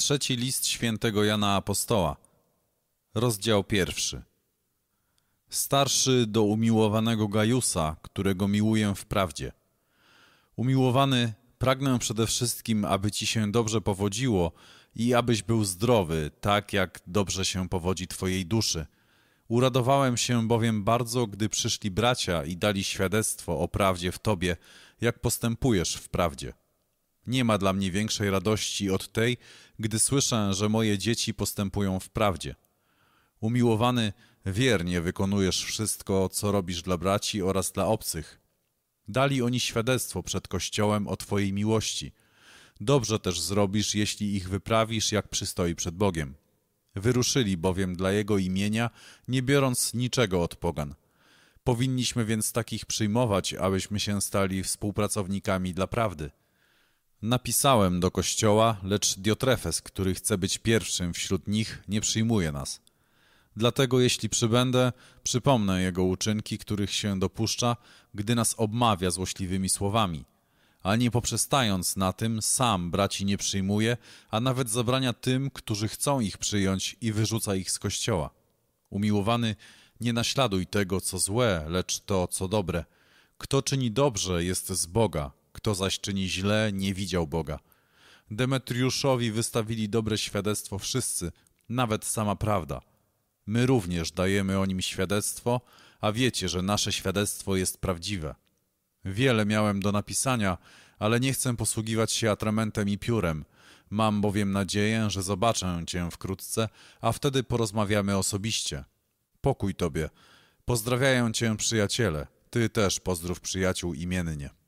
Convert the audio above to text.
Trzeci list świętego Jana Apostoła, rozdział pierwszy. Starszy do umiłowanego Gajusa, którego miłuję w prawdzie. Umiłowany, pragnę przede wszystkim, aby ci się dobrze powodziło i abyś był zdrowy, tak jak dobrze się powodzi twojej duszy. Uradowałem się bowiem bardzo, gdy przyszli bracia i dali świadectwo o prawdzie w tobie, jak postępujesz w prawdzie. Nie ma dla mnie większej radości od tej, gdy słyszę, że moje dzieci postępują w prawdzie. Umiłowany, wiernie wykonujesz wszystko, co robisz dla braci oraz dla obcych. Dali oni świadectwo przed Kościołem o Twojej miłości. Dobrze też zrobisz, jeśli ich wyprawisz, jak przystoi przed Bogiem. Wyruszyli bowiem dla Jego imienia, nie biorąc niczego od pogan. Powinniśmy więc takich przyjmować, abyśmy się stali współpracownikami dla prawdy. Napisałem do kościoła, lecz Diotrefes, który chce być pierwszym wśród nich, nie przyjmuje nas. Dlatego jeśli przybędę, przypomnę jego uczynki, których się dopuszcza, gdy nas obmawia złośliwymi słowami. A nie poprzestając na tym, sam braci nie przyjmuje, a nawet zabrania tym, którzy chcą ich przyjąć i wyrzuca ich z kościoła. Umiłowany, nie naśladuj tego, co złe, lecz to, co dobre. Kto czyni dobrze, jest z Boga, kto zaś czyni źle, nie widział Boga. Demetriuszowi wystawili dobre świadectwo wszyscy, nawet sama prawda. My również dajemy o nim świadectwo, a wiecie, że nasze świadectwo jest prawdziwe. Wiele miałem do napisania, ale nie chcę posługiwać się atramentem i piórem. Mam bowiem nadzieję, że zobaczę cię wkrótce, a wtedy porozmawiamy osobiście. Pokój tobie. Pozdrawiają cię przyjaciele. Ty też pozdrów przyjaciół imiennie.